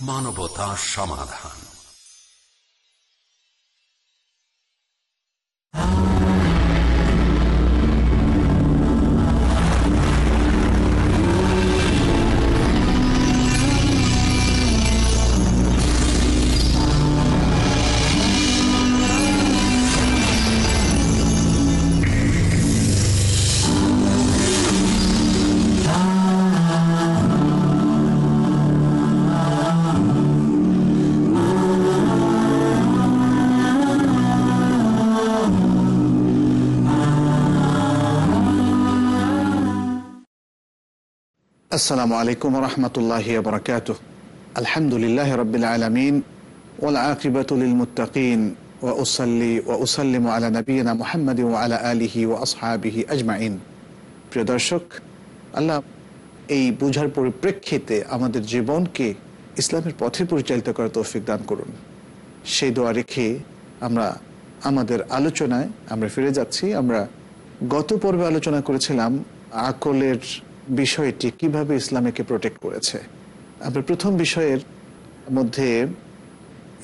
মানবতা সমাধান। আসসালামু আলাইকুম রহমতুল্লাহ বরকাত আলহামদুলিল্লাহ রবিল আলমিন ওলাকিবতুল মুতাকিন ও উসল্লি আলা নবীনা মোহাম্মদ আলা আলিহি ও আসহাবিহি আজমাইন। প্রিয় দর্শক, আল্লাহ এই বুঝার পরিপ্রেক্ষিতে আমাদের জীবনকে ইসলামের পথে পরিচালিত করার তৌফিক দান করুন। সেই দোয়া রেখে আমরা আমাদের আলোচনায় আমরা ফিরে যাচ্ছি। আমরা গত পর্বে আলোচনা করেছিলাম আকলের বিষয়টি কীভাবে ইসলামকে প্রোটেক্ট করেছে? আমরা প্রথম বিষয়ের মধ্যে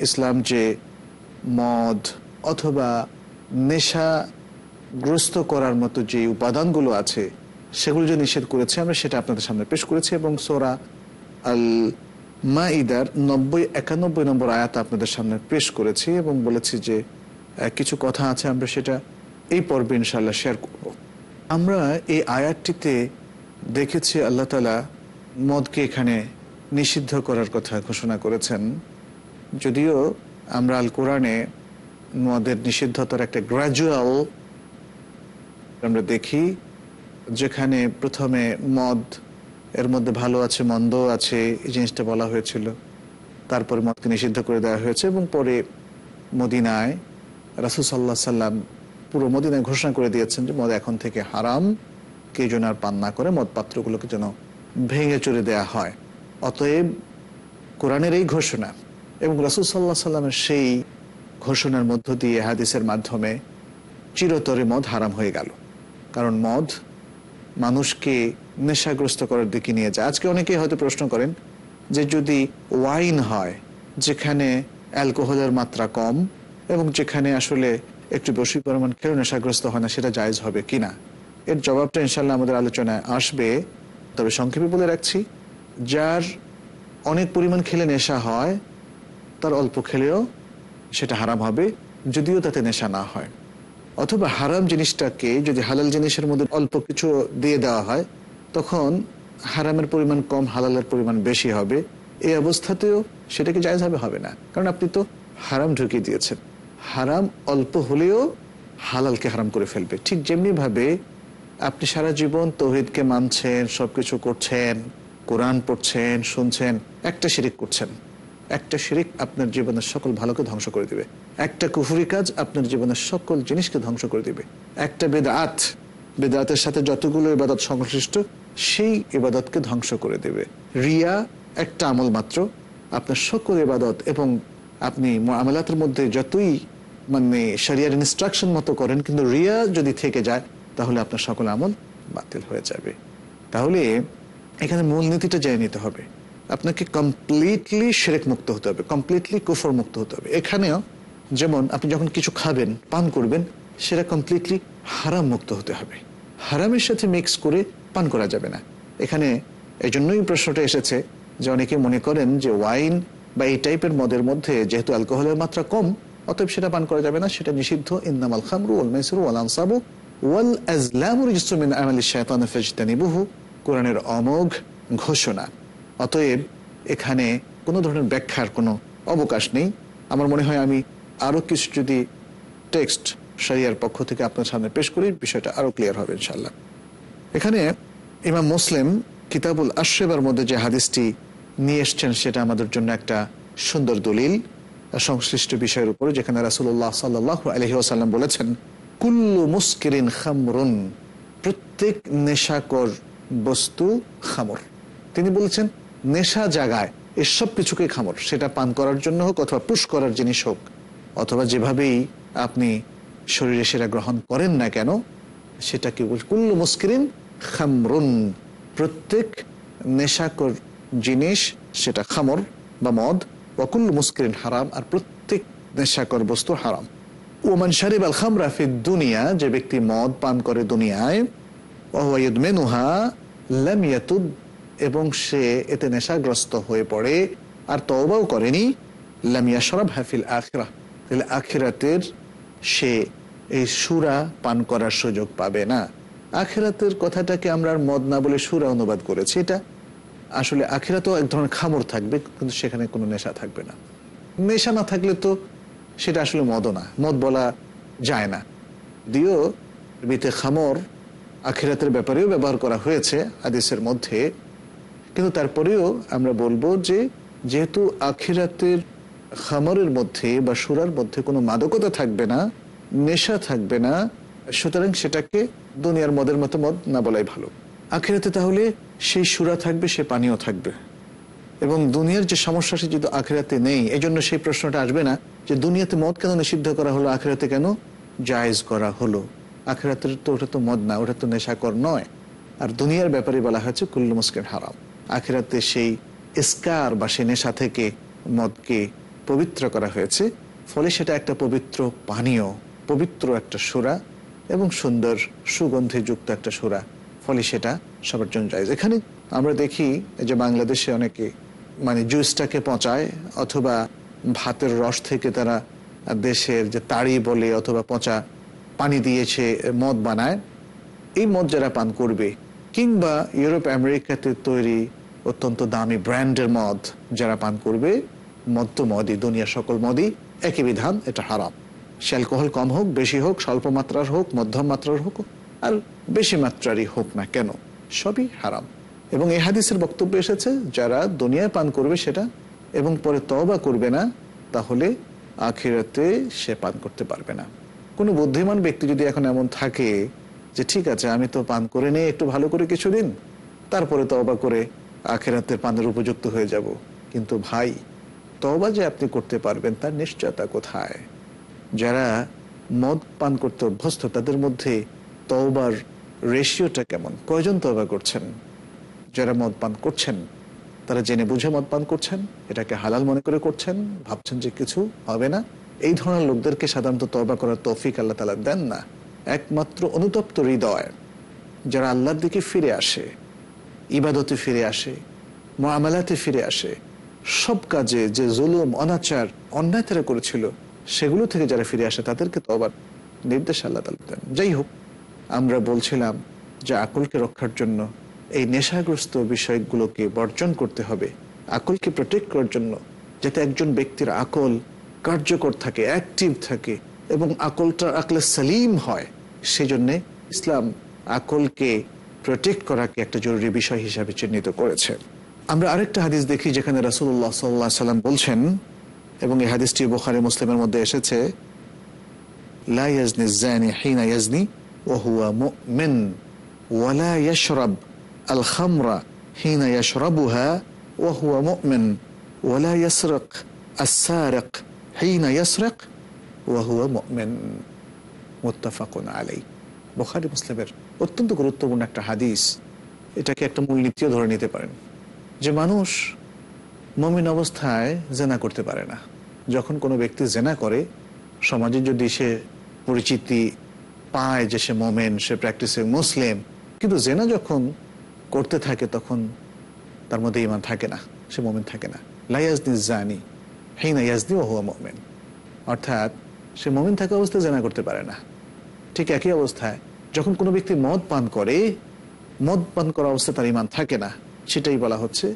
ইসলাম যে মদ অথবা নেশাগ্রস্ত করার মতো যে উপাদানগুলো আছে, সেগুলো যে নিষেধ করেছে, আমরা সেটা আপনাদের সামনে পেশ করেছি এবং সোরা আল মা ইদার নব্বই একানব্বই নম্বর আয়াত আপনাদের সামনে পেশ করেছি এবং বলেছি যে কিছু কথা আছে, আমরা সেটা এই পর্বে ইনশাল্লাহ শেয়ার করব। আমরা এই আয়াতটিতে দেখেছি আল্লাহ তালা মদকে এখানে নিষিদ্ধ করার কথা ঘোষণা করেছেন। যদিও আমরা আল কোরআনে মদের নিষিদ্ধতার একটা গ্রাজুয়াল আমরা দেখি, যেখানে প্রথমে মদ, এর মধ্যে ভালো আছে মন্দ আছে, এই জিনিসটা বলা হয়েছিল। তারপরে মদকে নিষিদ্ধ করে দেওয়া হয়েছে এবং পরে মদিনায় রাসুল সাল্লাহ সাল্লাম পুরো মদিনায় ঘোষণা করে দিয়েছেন যে মদ এখন থেকে হারাম। কে যেন আর পান না করে, মদ পাত্রগুলোকে যেন ভেঙে চড়ে দেয়া হয়। অতএব কোরআনের এই ঘোষণা এবং রাসুল সাল্লাহ সাল্লামের সেই ঘোষণার মধ্য দিয়ে হাদিসের মাধ্যমে চিরতরে মদ হারাম হয়ে গেল। কারণ মদ মানুষকে নেশাগ্রস্ত করার দিকে নিয়ে যায়। আজকে অনেকেই হয়তো প্রশ্ন করেন যে যদি ওয়াইন হয়, যেখানে অ্যালকোহলের মাত্রা কম এবং যেখানে আসলে একটু বেশি পরিমাণ খেয়েও নেশাগ্রস্ত হয় না, সেটা জায়জ হবে কিনা? এর জবাবটা ইনশাল্লাহ আমাদের আলোচনায় আসবে। তবে সংক্ষেপে বলে রাখছি, যার অনেক পরিমাণ খেলে নেশা হয়, তার অল্প খেলেও সেটা হারাম হবে, যদিও তাতে নেশা না হয়। অথবা হারাম জিনিসটাকে যদি হালাল জিনিসের মধ্যে অল্প কিছু দিয়ে দেওয়া হয়, তখন হারামের পরিমাণ কম, হালালের পরিমাণ বেশি হবে। এই অবস্থাতেও সেটাকে জায়জ হবে হবে না। কারণ আপনি তো হারাম ঢুকিয়ে দিয়েছেন। হারাম অল্প হলেও হালালকে হারাম করে ফেলবে। ঠিক যেমনিভাবে আপনি সারা জীবন তৌহিদকে মানছেন, সবকিছু করছেন, কোরআন পড়ছেন, শুনছেন, একটা শিরিক করছেন। একটা শিরিক আপনার জীবনের সকল ভালোকে ধ্বংস করে দিবে। একটা কুফুরি কাজ আপনার জীবনের সকল জিনিসকে ধ্বংস করে দিবে। একটা বেদাত, বেদাতের সাথে যতগুলো ইবাদত সংশ্লিষ্ট, সেই ইবাদতকে ধ্বংস করে দেবে। রিয়া একটা আমল মাত্র। আপনার সকল ইবাদত এবং আপনি আমলাতের মধ্যে যতই মানে সারিয়ার ইনস্ট্রাকশন মতো করেন, কিন্তু রিয়া যদি থেকে যায় তাহলে আপনার সকল আমল বাতিল হয়ে যাবে। তাহলে এখানে মূলনীতিটা জেনে নিতে হবে। আপনাকে কমপ্লিটলি সেরেক মুক্ত হতে হবে কমপ্লিটলি কুফর মুক্ত হতে হবে। এখানেও যেমন আপনি যখন কিছু খাবেন, পান করবেন, সেটা কমপ্লিটলি হারাম মুক্ত হতে হবে। হারামের সাথে মিক্স করে পান করা যাবে না। এখানে এই জন্যই প্রশ্নটা এসেছে যে অনেকে মনে করেন যে ওয়াইন বা এই টাইপের মদের মধ্যে যেহেতু অ্যালকোহলের মাত্রা কম, অতএব সেটা পান করা যাবে না, সেটা নিষিদ্ধ। ইন্নামাল খামরু ওয়াল মাইসরু ওয়াল আনসাবু। ওয়াল আজলামুর ইসমিন আমাল শায়তান ফাজতানিবুহু, কোরআনের অমোঘ ঘোষণা। অতএব এখানে কোনো ধরনের ব্যাখ্যার কোনো অবকাশ নেই। আমার মনে হয় আমি আরও কিছু যদি টেক্সট সারিয়ার পক্ষ থেকে আপনার সামনে পেশ করি, বিষয়টা আরও ক্লিয়ার হবে ইনশাল্লাহ এখানে ইমাম মুসলিম কিতাবুল আশ্রেবার মধ্যে যে হাদিসটি নিয়ে এসছেন, সেটা আমাদের জন্য একটা সুন্দর দলিল। সংশ্লিষ্ট বিষয়ের উপরে যেখানে রাসুল্লাহ সাল্লাহ আলহি আসাল্লাম বলেছেন কুল্লু মুস্কিরিন খামরুন, প্রত্যেক নেশাকর বস্তু খামর। তিনি বলছেন, নেশা জাগায় এসব কিছুকে খামর, সেটা পান করার জন্য হোক অথবা পুশ করার জিনিস হোক, অথবা যেভাবেই আপনি শরীরে সেটা গ্রহণ করেন না কেন সেটা সেটাকে কুল্লু মুস্কিরিন খামরুন, প্রত্যেক নেশাকর জিনিস সেটা খামর বা মদ ওকুল মুস্কিরিন হারাম, আর প্রত্যেক নেশাকর বস্তু হারাম। ওমান শারিব আল খামরা দুনিয়া যে ব্যক্তি মদ পান করে দুনিয়ায় মেনুহা লাম এবং সে এতে নেশাগ্রস্ত হয়ে পড়ে, আর তওবাও করেনি লামিয়া ইয়াশরাব হাফিল আখরা তাহলে আখিরাতের সে এই সুরা পান করার সুযোগ পাবে না। আখেরাতের কথাটাকে আমরা আর মদ না বলে সুরা অনুবাদ করেছি। এটা আসলে আখিরাতেও এক ধরনের খামর থাকবে, কিন্তু সেখানে কোনো নেশা থাকবে না। নেশা না থাকলে তো সেটা আসলে মদও না, মদ বলা যায় না। দিও বিতে খামর আখিরাতের ব্যাপারেও ব্যবহার করা হয়েছে হাদিসের মধ্যে। কিন্তু তারপরেও আমরা বলব যে, যেহেতু আখিরাতের খামরের মধ্যে বা সুরার মধ্যে কোনো মাদকতা থাকবে না, নেশা থাকবে না, সুতরাং সেটাকে দুনিয়ার মদের মতো মদ না বলাই ভালো। আখিরাতে তাহলে সেই সুরা থাকবে, সে পানীয় থাকবে। এবং দুনিয়ার যে সমস্যা, সে যদি আখেরাতে নেই এই জন্য সেই প্রশ্নটা আসবে না। যে দুনিয়াতে মদ কেন নিষিদ্ধ করা হলো, আখেরাতে কেন জায়েজ করা হলো? আখেরাতের তো ওটা তো মদ না, ওটা তো নেশাকর নয়। আর দুনিয়ার ব্যাপারে বলা হয়েছে, কুল্লু মুস্কের হারাম। আখেরাতে সেই স্কার বা সে নেশা থেকে মদকে পবিত্র করা হয়েছে, ফলে সেটা একটা পবিত্র পানীয়, পবিত্র একটা সুরা এবং সুন্দর সুগন্ধে যুক্ত একটা সুরা, ফলে সেটা সবার জন্য যায় এখানে আমরা দেখি যে বাংলাদেশে অনেকে মানে জুসটাকে পচায় অথবা ভাতের রস থেকে তারা দেশের যে তাড়ি বলে অথবা পচা পানি দিয়েছে, মদ বানায়, এই মদ যারা পান করবে, কিংবা ইউরোপ, আমেরিকাতে তৈরি অত্যন্ত দামি ব্র্যান্ডের মদ যারা পান করবে, মদ তো মদই, দুনিয়ার সকল মদই, একই বিধান, এটা হারাম। সে অ্যালকোহল কম হোক, বেশি হোক, স্বল্প মাত্রার হোক, মধ্যম মাত্রার হোক, আর বেশি মাত্রারই হোক না কেন, সবই হারাম। এবং এই হাদিসের বক্তব্য এসেছে, যারা দুনিয়ায় পান করবে সেটা এবং পরে তবা করবে না, তাহলে আখিরাতে সে পান করতে পারবে না। কোনো বুদ্ধিমান ব্যক্তি যদি এখন এমন থাকে যে, ঠিক আছে, আমি তো পান করে নিয়ে একটু ভালো করে কিছুদিন, তারপরে তওবা করে আখেরাতের পানের উপযুক্ত হয়ে যাব। কিন্তু ভাই, তওবা যে আপনি করতে পারবেন, তার নিশ্চয়তা কোথায়? যারা মদ পান করতে অভ্যস্ত, তাদের মধ্যে তওবার রেশিওটা কেমন? কয়জন তবা করছেন? যারা মদ পান করছেন তারা জেনে বুঝে মদ পান করছেন, এটাকে হালাল মনে করে করছেন, ভাবছেন যে কিছু হবে না। এই ধরনের লোকদেরকে সাধারণত তবা করার তৌফিক আল্লাহ তালা দেন না। একমাত্র অনুতপ্ত হৃদয় যারা আল্লাহর দিকে ফিরে আসে, ইবাদতে ফিরে আসে মামালাতে ফিরে আসে, সব কাজে যে জুলুম, অনাচার, অন্যায় তারা করেছিল, সেগুলো থেকে যারা ফিরে আসে, তাদেরকে তো আবার নির্দেশ আল্লাহ তালা দেন। যাই হোক, আমরা বলছিলাম যে আকলকে রক্ষার জন্য এই নেশাগ্রস্ত বিষয়গুলোকে বর্জন করতে হবে। আকলকে প্রোটেক্ট করার জন্য যাতে একজন ব্যক্তির আকল কার্যকর থাকে অ্যাক্টিভ থাকে এবং আকলটা আকলে সালিম হয় সেই জন্যে ইসলাম আকলকে প্রোটেক্ট করাকে একটা জরুরি বিষয় হিসাবে চিহ্নিত করেছে। আমরা আরেকটা হাদিস দেখি যেখানে রাসুল্লাহ সাল্লাহ সাল্লাম বলছেন, এবং এই হাদিসটি বোখারি মুসলিমের মধ্যে এসেছে, লা জানি হিনা ইয়াজনি ওহুয়া মুমিন ওয়ালা ইয়াশরাব আল খামরা হিনা ইয়াশরাবুহা ওয়াহুয়া মুমিন ওয়ালা ইয়াসরিক আস-সারিক হিনা ইয়াসরিক ওয়াহুয়া মুমিন মুত্তাফাকুন আলাই বুখারী মুসলিমের অত্যন্ত গুরুত্বপূর্ণ একটা হাদিস। এটাকে একটা মূলনীতিও ধরে নিতে পারেন যে মানুষ মমিন অবস্থায় জেনা করতে পারে না। যখন কোনো ব্যক্তি জেনা করে, সমাজে যদি সে পরিচিতি পায় যে সে মোমেন, সে প্র্যাকটিসে মুসলিম, কিন্তু জেনা যখন করতে থাকে তখন তার মধ্যে ইমান থাকে না, সে মোমেন থাকে না। লাইয়াজনি জানি হেইনা ইয়াজনি ও হুয়া মোমেন। অর্থাৎ সে মোমেন থাকা অবস্থায় জানা করতে পারে না। ঠিক একই অবস্থায় যখন কোনো ব্যক্তি মদ পান করে, মদ পান করা অবস্থায় তার ইমান থাকে না, সেটাই বলা হচ্ছে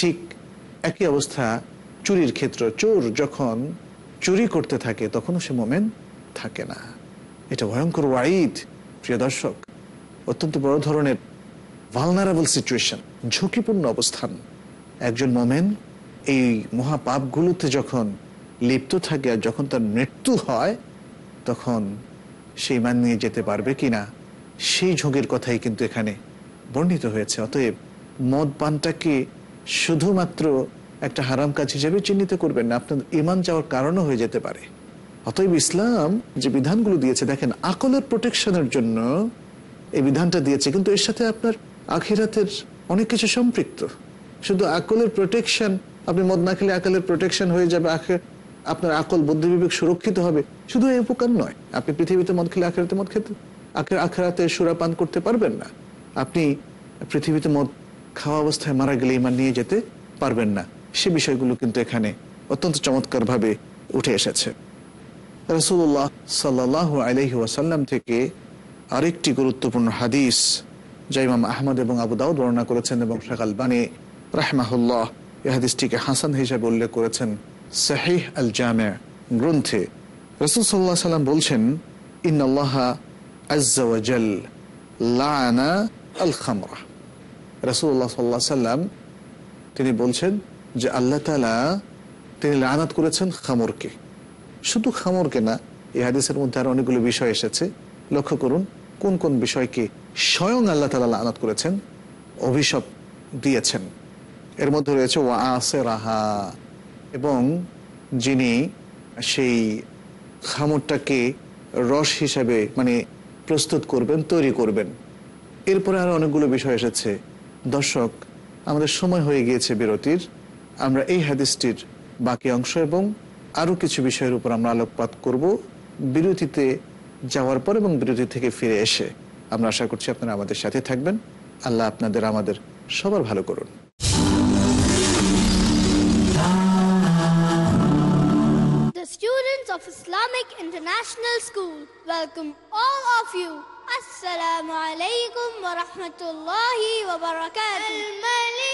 ঠিক একই অবস্থা চুরির ক্ষেত্র, চোর যখন চুরি করতে থাকে তখনও সে মোমেন থাকে না। এটা ভয়ঙ্কর ওয়াইড প্রিয় দর্শক। অত্যন্ত বড় ধরনের ভালনারেবল সিচুয়েশন ঝুঁকিপূর্ণ অবস্থান। একজন মোমেন এই মহাপাপগুলোতে যখন লিপ্ত থাকে আর যখন তার মৃত্যু হয়, তখন সেই মান নিয়ে যেতে পারবে কিনা, সেই ঝুঁকির কথাই কিন্তু এখানে বর্ণিত হয়েছে। অতএব মদ পানটাকে শুধুমাত্র একটা হারাম কাজ হিসেবে চিহ্নিত করবেন না, আপনার ইমান যাওয়ার কারণও হয়ে যেতে পারে। অতএব ইসলাম যে বিধানগুলো দিয়েছে, দেখেন, আকলের প্রোটেকশনের জন্য এই বিধানটা দিয়েছে, কিন্তু এর সাথে আপনার আখিরাতের অনেক কিছু সম্পৃক্ত। শুধু আকলের প্রোটেকশন আপনি মদ না খেলে আকলের প্রোটেকশন হয়ে যাবে আখের আপনার আকল বুদ্ধি বিবেক সুরক্ষিত হবে। শুধু এই উপকার নয়, আপনি পৃথিবীতে মদ খেলে আখেরাতে মদ খেতে, আখের, আখেরাতে সুরা পান করতে পারবেন না। আপনি পৃথিবীতে মদ খাওয়া অবস্থায় মারা গেলে ইমান নিয়ে যেতে পারবেন না। সে বিষয়গুলো কিন্তু এখানে অত্যন্ত চমৎকারভাবে উঠে এসেছে। রসুল্লাহ সাল্লাহ আলহি ওয়াসাল্লাম থেকে আরেকটি গুরুত্বপূর্ণ হাদিস যা ইমাম আহমদ এবং আবু দাউদ বর্ণনা করেছেন এবং শাকাল বানী রাহমাহুল্লাহ এই হাদিসটিকে হাসান হিসাবে উল্লেখ করেছেন সাহিহ আল জামে গ্রন্থে। রসুল সাল্লাহ সাল্লাম বলছেন ইন্নআল্লাহা আজ্জাওয়াজাল লানা আল খামরা রসুল্লাহ সাল্লাহ সাল্লাম তিনি বলছেন যে আল্লাহ তালা তিনি লানাত করেছেন খামরকে। শুধু খামরকে না, এই হাদিসের মধ্যে আর অনেকগুলো বিষয় এসেছে। লক্ষ্য করুন, কোন কোন বিষয়কে স্বয়ং আল্লাহ তালা লানাত করেছেন, অভিশপ দিয়েছেন। এর মধ্যে রয়েছে, ওয়া আসে রাহা এবং যিনি সেই খামরটাকে রস হিসাবে মানে প্রস্তুত করবেন, তৈরি করবেন। এরপরে আরও অনেকগুলো বিষয় এসেছে। দর্শক, আমাদের সময় হয়ে গিয়েছে বিরতির। আমরা এই হাদিসটির বাকি অংশ এবং আরও কিছু বিষয়ের উপর আমরা আলোকপাত করব বিরতিতে যাওয়ার পর এবং বিরতি থেকে ফিরে এসে আমরা আশা করছি আপনারা আমাদের সাথে থাকবেন আল্লাহ আপনাদের আমাদের সবার ভালো করুন students of Islamic International School welcome all of you. Assalamu alaikum wa rahmatullahi wa barakatuh.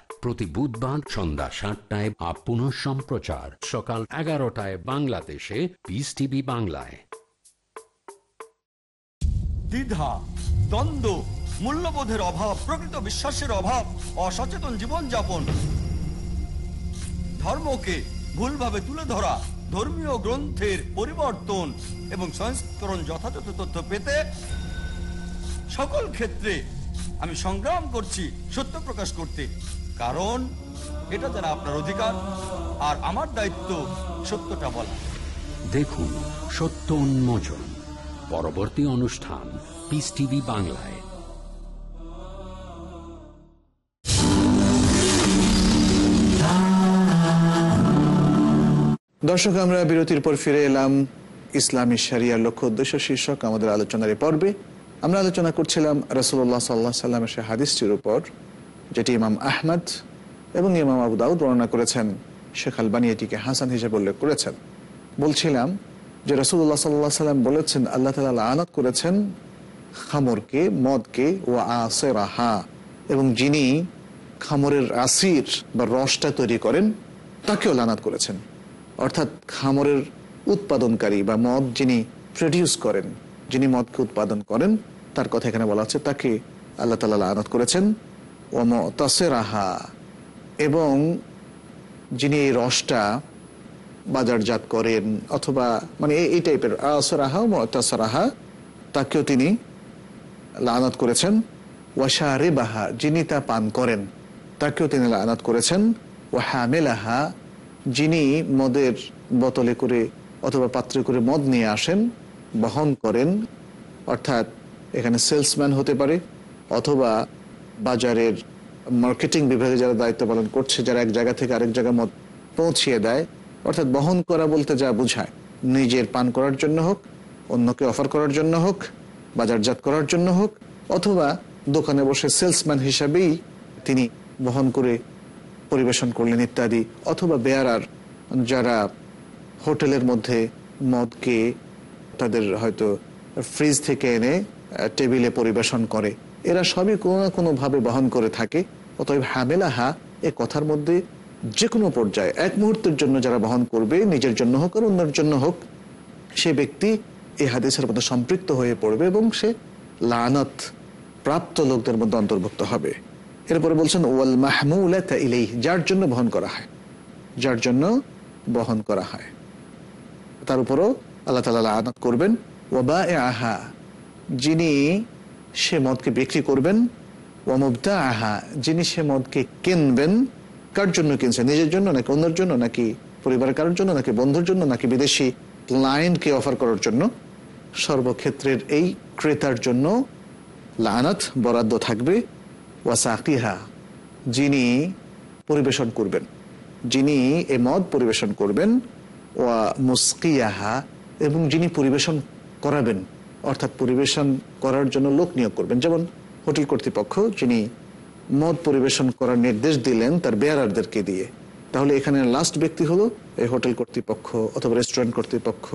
প্রতি বুধবার সন্ধ্যা সাতটায় আপ পুনঃ সম্প্রচার। সকাল এগারোটায় বাংলাদেশে পিস টিভি বাংলায়। দ্বিধা, দ্বন্দ্ব, মূল্যবোধের অভাব, প্রকৃত বিশ্বাসের অভাব, অসচেতন জীবনযাপন। ধর্মকে ভুলভাবে তুলে ধরা, ধর্মীয় গ্রন্থের পরিবর্তন এবং সংস্করণ যথাযথ তথ্য পেতে সকল ক্ষেত্রে আমি সংগ্রাম করছি সত্য প্রকাশ করতে। কারণ এটা যারা আপনার অধিকার আর আমার দায়িত্ব সত্যটা বলা। দেখুন সত্য উন্মোচন পরবর্তী অনুষ্ঠান পিস টিভি বাংলায়। দর্শক আমরা বিরতির পর ফিরে এলাম ইসলামী শরিয়ার লক্ষ্য উদ্দেশ্য শীর্ষক আমাদের আলোচনার এই পর্বে। আমরা আলোচনা করছিলাম রসুল্লাহ সাল্লাহ সাল্লামের সে হাদিসটির উপর। যেটি ইমাম আহমদ এবং ইমাম আবু দাউদ বর্ণনা করেছেন, শেখ আলবানি এটিকে হাসান হিসেবে উল্লেখ করেছেন। বলছিলাম যে রসুল্লাহ সাল্লাহ সাল্লাম বলেছেন, আল্লাহ তালা আনাত করেছেন খামরকে, মদকে ও আসে রাহা এবং যিনি খামরের আসির বা রসটা তৈরি করেন, তাকেও লানাত করেছেন। অর্থাৎ খামরের উৎপাদনকারী বা মদ যিনি প্রডিউস করেন, যিনি মদকে উৎপাদন করেন, তার কথা এখানে বলা হচ্ছে, তাকে আল্লাহ তালা আনত করেছেন। ওম তাসেরাহা এবং যিনি এই রসটা বাজারজাত করেন, অথবা মানে এই- টাইপের আসরাহা ও তাসরাহা তাকেও তিনি লানত করেছেন। ওয়াশা বাহা যিনি তা পান করেন, তাকেও তিনি লানত করেছেন। ও হামেলাহা, যিনি মদের বোতলে করে অথবা পাত্রে করে মদ নিয়ে আসেন, বহন করেন, অর্থাৎ এখানে সেলসম্যান হতে পারে, অথবা বাজারের মার্কেটিং বিভাগে যারা দায়িত্ব পালন করছে, যারা এক জায়গা থেকে আরেক জায়গায় মদ পৌঁছিয়ে দেয়, অর্থাৎ বহন করা বলতে যা বোঝায়, নিজের পান করার জন্য হোক, অন্যকে অফার করার জন্য হোক, বাজারজাত করার জন্য হোক, অথবা দোকানে বসে সেলসম্যান হিসাবেই তিনি বহন করে পরিবেশন করলেন ইত্যাদি, অথবা বেয়ারার যারা হোটেলের মধ্যে মদকে তাদের হয়তো ফ্রিজ থেকে এনে টেবিলে পরিবেশন করে। এরা সবই কোনো না কোনোভাবে বহন করে থাকে, অতএব হামেলাহা এ কথার মধ্যে যে কোনো পর্যায়ে, এক মুহূর্তের জন্য যারা বহন করবে, নিজের জন্য হোক আর অন্যের জন্য হোক, সে ব্যক্তি এই হাদিসের মধ্যে সম্পৃক্ত হয়ে পড়বে এবং সে লানত প্রাপ্ত লোকদের মধ্যে অন্তর্ভুক্ত হবে। এরপরে বলছেন, ওয়াল মাহমুলাতা ইলেই যার জন্য বহন করা হয়। যার জন্য বহন করা হয়। তার উপরও আল্লাহ তালা আনাত করবেন ওবা এ আহা যিনি সে মদকে বিক্রি করবেন ওয়ামুবদা আহা যিনি সে মদকে কিনবেন, কার জন্য কিনছে নিজের জন্য নাকি অন্যের জন্য, নাকি পরিবারের কারোর জন্য, নাকি বন্ধুর জন্য, নাকি বিদেশি ক্লায়েন্টকে অফার করার জন্য? সর্বক্ষেত্রের এই ক্রেতার জন্য লানাত বরাদ্দ থাকবে, ওয়াসাকিহা, যিনি পরিবেশন করবেন। যিনি এ মদ পরিবেশন করবেন, ওয়া মুস্কিয়াহা, এবং যিনি পরিবেশন করাবেন। অর্থাৎ পরিবেশন করার জন্য লোক নিয়োগ করবেন। যেমন হোটেল কর্তৃপক্ষ, যিনি মদ পরিবেশন করার নির্দেশ দিলেন তার বেয়ারারদেরকে দিয়ে। তাহলে এখানে লাস্ট ব্যক্তি হলো এই হোটেল কর্তৃপক্ষ অথবা রেস্টুরেন্ট কর্তৃপক্ষ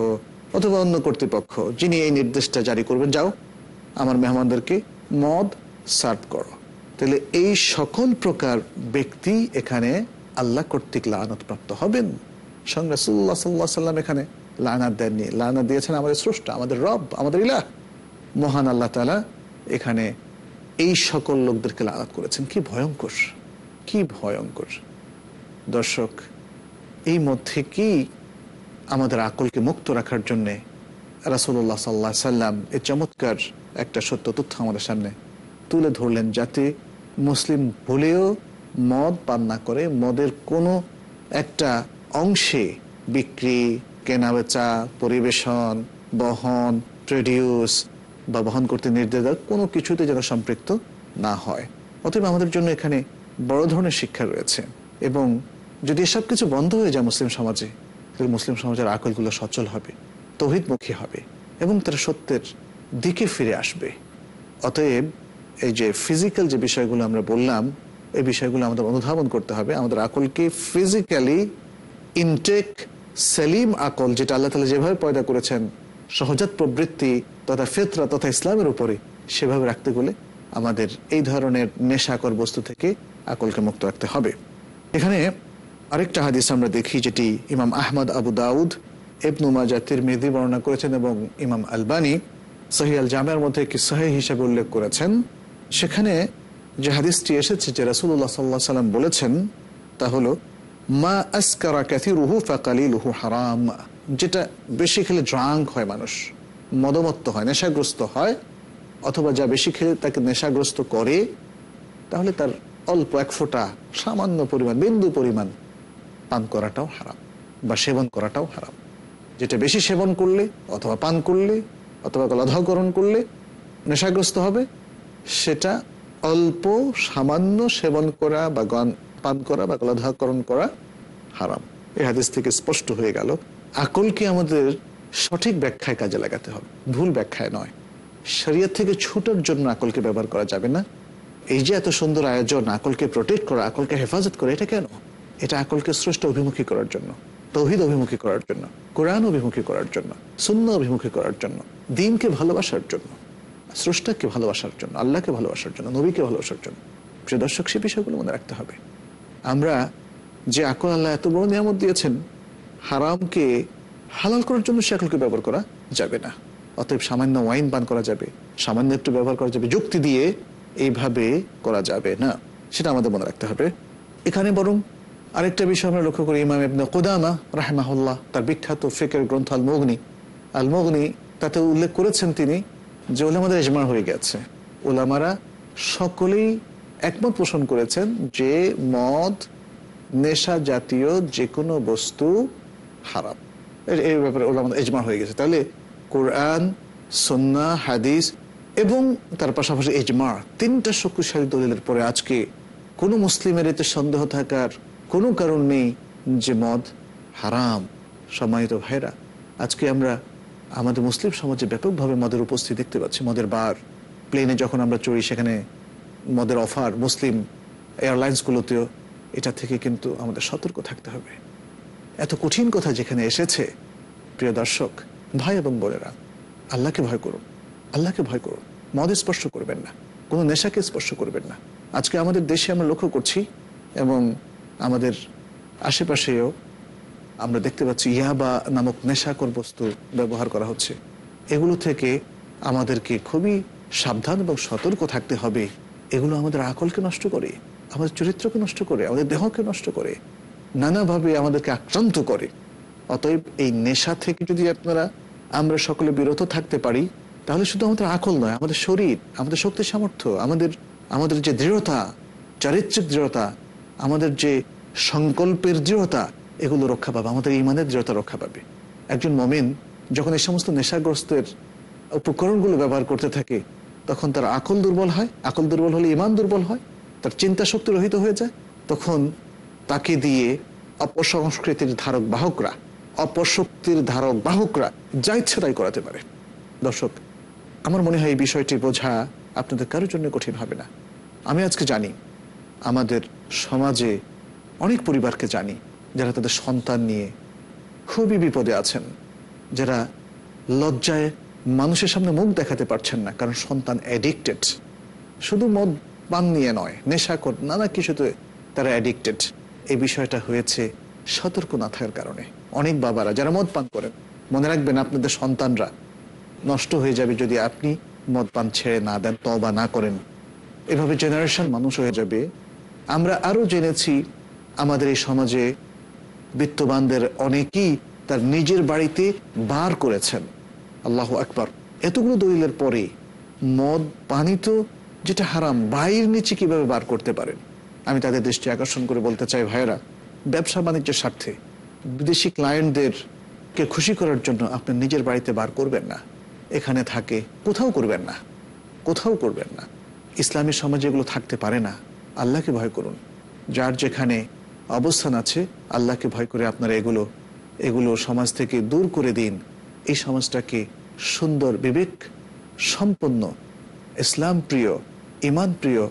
অথবা অন্য কর্তৃপক্ষ, যিনি এই নির্দেশটা জারি করবেন, যাও, আমার মেহমানদেরকে মদ সার্ভ করো। তাহলে এই সকল প্রকার ব্যক্তি এখানে আল্লাহ কর্তৃক লানত প্রাপ্ত হবেন। সঙ্গে রাসূলুল্লাহ সাল্লাহ সাল্লাম এখানে লানাত দেননি। লানাত দিয়েছেন আমাদের স্রষ্টা, আমাদের রব, আমাদের ইলাহ। মহান আল্লাহ তালা এখানে এই সকল লোকদেরকে লানাত করেছেন। কি ভয়ঙ্কর কি ভয়ঙ্কর। দর্শক, এই মধ্যে কি আমাদের আকলকে মুক্ত রাখার জন্যে রাসুল্লাহ সাল্লাহ সাল্লাম এই চমৎকার একটা সত্য তথ্য আমাদের সামনে তুলে ধরলেন যাতে মুসলিম ভুলেও মদ পান না করে, মদের কোনো একটা অংশে বিক্রি কেনাবেচা, পরিবেশন, বহন প্রডিউস বা বহন করতে নির্দেশ দেওয়া কোনো কিছুতে যেন সম্পৃক্ত না হয়। অতএব আমাদের জন্য এখানে বড় ধরনের শিক্ষা রয়েছে এবং যদি এসব কিছু বন্ধ হয়ে যায় মুসলিম সমাজে, তাহলে মুসলিম সমাজের আকলগুলো সচল হবে, তহিদমুখী হবে এবং তারা সত্যের দিকে ফিরে আসবে। অতএব এই যে ফিজিক্যাল যে বিষয়গুলো আমরা বললাম, এই বিষয়গুলো আমাদের অনুধাবন করতে হবে। আমাদের আকলকে ফিজিক্যালি ইনটেক সেলিম আকল, যেটা আল্লাহ তালা যেভাবে পয়দা করেছেন, সহজাত প্রবৃত্তি তথা ফেতরা তথা ইসলামের উপরে সেভাবে রাখতে গেলে আমাদের এই ধরনের নেশাকর বস্তু থেকে আকলকে মুক্ত রাখতে হবে। এখানে আরেকটা হাদিস আমরা দেখি, যেটি ইমাম আহমদ আবু দাউদ এবনু মাজা তিরমিদি বর্ণনা করেছেন এবং ইমাম আলবানি সহি আল জামের মধ্যে একটি সহি হিসেবে উল্লেখ করেছেন। সেখানে যে হাদিসটি এসেছে যে রাসুল্লাহ সাল্লাহ সাল্লাম বলেছেন, তা হলো মা আসকারা ক্যাথি রুহু ফাকালি লুহু হারাম। যেটা বেশি খেলে ড্রাঙ্ক হয় মানুষ, মদমত্ত হয়, নেশাগ্রস্ত হয়, অথবা যা বেশি খেলে তাকে নেশাগ্রস্ত করে, তাহলে তার অল্প এক ফোঁটা সামান্য পরিমাণ, বিন্দু পরিমাণ পান করাটাও হারাম বা সেবন করাটাও হারাম। যেটা বেশি সেবন করলে অথবা পান করলে অথবা গলাধকরণ করলে নেশাগ্রস্ত হবে, সেটা অল্প সামান্য সেবন করা বা পান করা বা গলাধকরণ করা হারাম। এই হাদিস থেকে স্পষ্ট হয়ে গেল, আকলকে আমাদের সঠিক ব্যাখ্যায় কাজে লাগাতে হবে, ভুল ব্যাখ্যায় নয়। শরীয়ত থেকে ছুটার জন্য আকলকে ব্যবহার করা যাবে না। এই যে এত সুন্দর আয়োজন, আকলকে প্রোটেক্ট করা, আকলকে হেফাজত করা, এটা কেন? এটা আকলকে স্রষ্ট অভিমুখী করার জন্য, তৌহিদ অভিমুখী করার জন্য, কোরআন অভিমুখী করার জন্য শূন্য অভিমুখী করার জন্য, দিনকে ভালোবাসার জন্য, স্রষ্টাকে ভালোবাসার জন্য, আল্লাহকে ভালোবাসার জন্য, নবীকে ভালোবাসার জন্য। প্রিয় দর্শক, সে বিষয়গুলো মনে রাখতে হবে। আমরা যে আকল আল্লাহ এত বড় নিয়ামত দিয়েছেন, হারামকে হালাল করার জন্য সে আকলকে ব্যবহার করা যাবে না। অতএব সামান্য ওয়াইন পান করা যাবে, সামান্য একটু ব্যবহার করা যাবে, যুক্তি দিয়ে এইভাবে করা যাবে না, সেটা আমাদের মনে রাখতে হবে। এখানে বরং আরেকটা বিষয় আমরা লক্ষ্য করি, ইমাম ইবনে কোদামা রাহমাহুল্লাহ, তার বিখ্যাত ফেকের গ্রন্থ আল মগ্নি আল মগ্নি তাতে উল্লেখ করেছেন তিনি যে ওলামাদের এজমা হয়ে গেছে। ওলামারা সকলেই একমত পোষণ করেছেন যে মদ নেশা জাতীয় যে কোনো বস্তু হারাম। এই ব্যাপারে ওলামাদের এজমা হয়ে গেছে। তাহলে কোরআন সন্না হাদিস এবং তার পাশাপাশি এজমা তিনটা শক্তিশালী দলিলের পরে আজকে কোনো মুসলিমের এতে সন্দেহ থাকার কোনো কারণ নেই যে মদ হারাম। সম্মানিত ভাইরা আজকে আমরা আমাদের মুসলিম সমাজে ব্যাপকভাবে মদের উপস্থিতি দেখতে পাচ্ছি। মদের বার, প্লেনে যখন আমরা চড়ি, সেখানে মদের অফার, মুসলিম এয়ারলাইন্সগুলোতেও এটা থেকে কিন্তু আমাদের সতর্ক থাকতে হবে। এত কঠিন কথা যেখানে এসেছে, প্রিয় দর্শক, ভাই এবং বোনেরা, আল্লাহকে ভয় করুন, আল্লাহকে ভয় করুন। মদ স্পর্শ করবেন না, কোনো নেশাকে স্পর্শ করবেন না। আজকে আমাদের দেশে আমরা লক্ষ্য করছি এবং আমাদের আশেপাশেও আমরা দেখতে পাচ্ছি ইয়াবা নামক নেশাকর বস্তু ব্যবহার করা হচ্ছে। এগুলো থেকে আমাদেরকে খুবই সাবধান এবং সতর্ক থাকতে হবে। এগুলো আমাদের আকলকে নষ্ট করে, আমাদের চরিত্রকে নষ্ট করে, আমাদের দেহকে নষ্ট করে, নানাভাবে আমাদেরকে আক্রান্ত করে। অতএব এই নেশা থেকে যদি আপনারা, আমরা সকলে বিরত থাকতে পারি, তাহলে শুধু আমাদের আকল নয়, আমাদের শরীর, আমাদের শক্তি সামর্থ্য, আমাদের আমাদের যে দৃঢ়তা, চারিত্রিক দৃঢ়তা, আমাদের যে সংকল্পের দৃঢ়তা, এগুলো রক্ষা পাবে, আমাদের ইমানের দৃঢ়তা রক্ষা পাবে। একজন মমিন যখন এই সমস্ত নেশাগ্রস্তের উপকরণগুলো ব্যবহার করতে থাকে তখন তার আকল দুর্বল হয়, আকল দুর্বল হলে ইমান দুর্বল হয়, তার চিন্তা শক্তি রহিত হয়ে যায়, তখন তাকে দিয়ে অপসংস্কৃতির ধারক বাহকরা, অপশক্তির ধারক বাহকরা যা ইচ্ছে তাই করাতে পারে। দর্শক, আমার মনে হয় এই বিষয়টি বোঝা আপনাদের কারোর জন্য কঠিন হবে না। আমি আজকে জানি, আমাদের সমাজে অনেক পরিবারকে জানি, যারা তাদের সন্তান নিয়ে খুবই বিপদে আছেন, যারা লজ্জায় মানুষের সামনে মুখ দেখাতে পারছেন না, কারণ সন্তান অ্যাডিক্টেড শুধু মদ, পান নিয়ে নয়, নেশা, কর, নানা কিছুতে তারা অ্যাডিক্টেড এই বিষয়টা হয়েছে সতর্ক না থাকার কারণে। অনেক বাবারা যারা মদ পান করেন, মনে রাখবেন আপনাদের সন্তানরা নষ্ট হয়ে যাবে যদি আপনি মদ পান ছেড়ে না দেন তবা না করেন। এভাবে জেনারেশন মানুষ হয়ে যাবে। আমরা আরও জেনেছি আমাদের এই সমাজে বিত্তবানদের অনেকেই তার নিজের বাড়িতে বার করেছেন। আল্লাহ আকবার। এতগুলো দলিলের পরে মদ, পানি তো যেটা হারাম বাইরের নিচে কীভাবে বার করতে পারেন? আমি তাদের দৃষ্টি আকর্ষণ করে বলতে চাই, ভাইয়েরা, ব্যবসা বাণিজ্যের স্বার্থে বিদেশি ক্লায়েন্টদেরকে খুশি করার জন্য আপনি নিজের বাড়িতে বার করবেন না। এখানে থাকে, কোথাও করবেন না। কোথাও করবেন না। ইসলামী সমাজে এগুলো থাকতে পারে না। আল্লাহকে ভয় করুন। যার যেখানে অবস্থান আছে, আল্লাহকে ভয় করে আপনারা এগুলো এগুলো সমাজ থেকে দূর করে দিন। এই সমাজটাকে সুন্দর, বিবেক, সম্পন্ন, ইসলাম প্রিয়, ইমান প্রিয়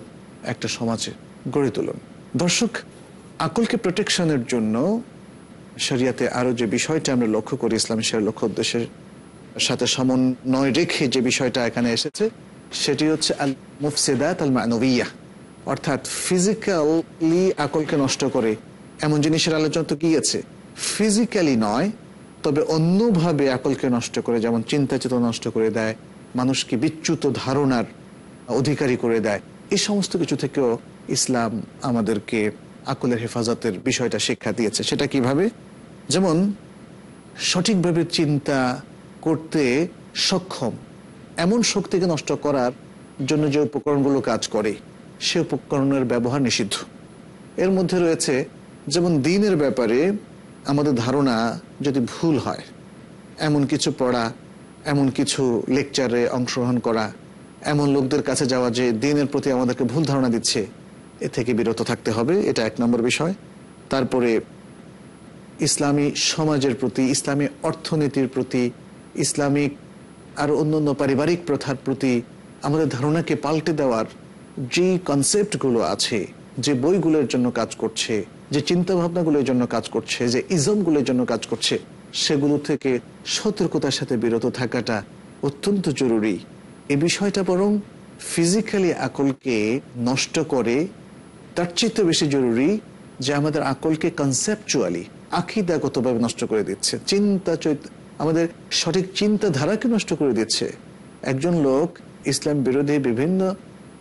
একটা সমাজে গড়ে তুলুন। দর্শক, আকলকে প্রোটেকশনের জন্য শরিয়াতে আরও যে বিষয়টা আমরা লক্ষ্য করি, ইসলাম সে লক্ষ্য উদ্দেশ্যের সাথে সমন্বয় রেখে যে বিষয়টা এখানে এসেছে, সেটি হচ্ছে আল মুফসিদাত আল মানবিয়া অর্থাৎ ফিজিক্যালি আকলকে নষ্ট করে। এমন জিনিসের আলোচনা তো গিয়েছে ফিজিক্যালি নয় তবে অন্যভাবে আকলকে নষ্ট করে, যেমন চিন্তা চেতনা নষ্ট করে দেয়, মানুষকে বিচ্যুত ধারণার অধিকারী করে দেয় এই সমস্ত কিছু থেকেও ইসলাম আমাদেরকে আকলের হেফাজতের বিষয়টা শিক্ষা দিয়েছে। সেটা কীভাবে? যেমন, সঠিকভাবে চিন্তা করতে সক্ষম, এমন শক্তিকে নষ্ট করার জন্য যে উপকরণগুলো কাজ করে, সে উপকরণের ব্যবহার নিষিদ্ধ। এর মধ্যে রয়েছে, যেমন দিনের ব্যাপারে আমাদের ধারণা যদি ভুল হয়, এমন কিছু পড়া, এমন কিছু লেকচারে অংশগ্রহণ করা, এমন লোকদের কাছে যাওয়া যে দিনের প্রতি আমাদেরকে ভুল ধারণা দিচ্ছে, এ থেকে বিরত থাকতে হবে, এটা এক নম্বর বিষয়। তারপরে ইসলামী সমাজের প্রতি, ইসলামী অর্থনীতির প্রতি ইসলামিক আর অন্য অন্য পারিবারিক প্রথার প্রতি আমাদের ধারণাকে পাল্টে দেওয়ার যে কনসেপ্টগুলো আছে, যে বইগুলোর জন্য কাজ করছে যে চিন্তা ভাবনাগুলোর জন্য কাজ করছে, যে ইজমগুলোর জন্য কাজ করছে, সেগুলো থেকে সতর্কতার সাথে বিরত থাকাটা অত্যন্ত জরুরি। এই বিষয়টা বরং ফিজিক্যালি আকলকে নষ্ট করে, তার চেয়ে বেশি জরুরি যে আমাদের আকলকে কনসেপচুয়ালি আখিদাগতভাবে নষ্ট করে দিচ্ছে। চিন্তা আমাদের সঠিক চিন্তাধারাকে নষ্ট করে দিচ্ছে। একজন লোক ইসলাম বিরোধী বিভিন্ন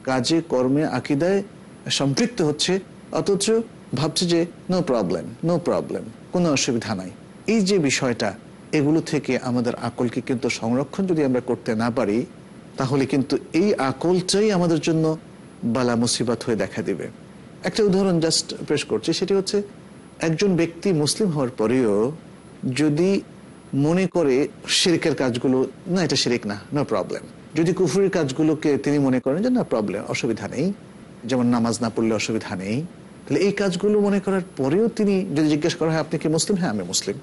কাজে, কর্মে, আকিদায় সম্পৃক্ত হচ্ছে, অথচ ভাবছে যে নো প্রবলেম নো প্রবলেম কোনো অসুবিধা নাই। এই যে বিষয়টা, এগুলো থেকে আমাদের আকলকে কিন্তু সংরক্ষণ যদি আমরা করতে না পারি, তাহলে কিন্তু এই আকলটাই আমাদের জন্য বালা মুসিবত হয়ে দেখা দিবে। একটা উদাহরণ জাস্ট পেশ করছি, সেটি হচ্ছে, একজন ব্যক্তি মুসলিম হওয়ার পরেও যদি মনে করে শিরিকের কাজগুলো, না, এটা শিরিক না নো প্রবলেম যদি কুফুরির কাজগুলোকে তিনি মনে করেন যে, না প্রবলেম অসুবিধা নেই। যেমন নামাজ না পড়লে অসুবিধা নেই। তাহলে এই কাজগুলো মনে করার পরেও তিনি যদি জিজ্ঞেস করা হয়, আপনি কি মুসলিম? হ্যাঁ আমি মুসলিম।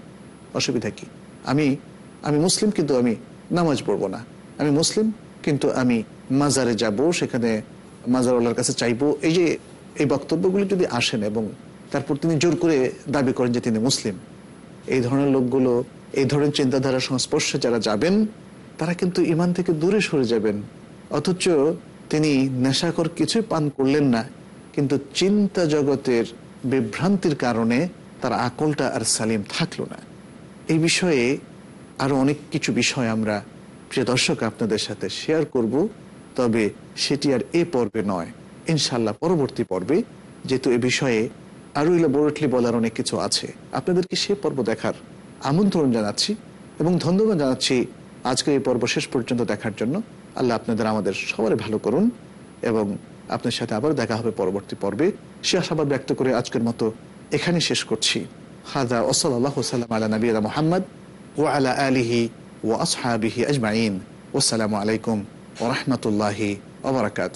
অসুবিধা কি? আমি আমি মুসলিম, কিন্তু আমি নামাজ পড়ব না। আমি মুসলিম, কিন্তু আমি মাজারে যাব, সেখানে মাজারওয়ালার কাছে চাইব। এই যে, এই বক্তব্যগুলি যদি আসেন এবং তারপর তিনি জোর করে দাবি করেন যে তিনি মুসলিম, এই ধরনের লোকগুলো, এই ধরনের চিন্তাধারার সংস্পর্শে যারা যাবেন, তারা কিন্তু ইমান থেকে দূরে সরে যাবেন। অথচ তিনি নেশাকর কিছুই পান করলেন না। কিন্তু চিন্তা জগতের বিভ্রান্তির কারণে তার আকলটা আর সালিম থাকল না। এই বিষয়ে আরও অনেক কিছু বিষয় আমরা প্রিয় দর্শক আপনাদের সাথে শেয়ার করব, তবে সেটি আর এ পর্বে নয়। ইনশাল্লাহ পরবর্তী পর্বে, যেহেতু এ বিষয়ে আরও ইলাবোরেটলি বলার অনেক কিছু আছে আপনাদেরকে সে পর্ব দেখার আমন্ত্রণ জানাচ্ছি এবং ধন্যবাদ জানাচ্ছি আজকের এই পর্ব শেষ পর্যন্ত দেখার জন্য। আল্লাহ আপনাদের আমাদের সবারই ভালো করুন এবং আপনার সাথে আবার দেখা হবে পরবর্তী পর্বে। সে আশাবাদ ব্যক্ত করে আজকের মতো এখানে শেষ করছি। ওসলাল্লাহ সাল্লাম আলা নবী মোহাম্মদ ও আলা আলিহি ও আসহাবিহি আজমাইন। ওসালামু আলাইকুম ওরহমতুল্লাহি ওবরাকাত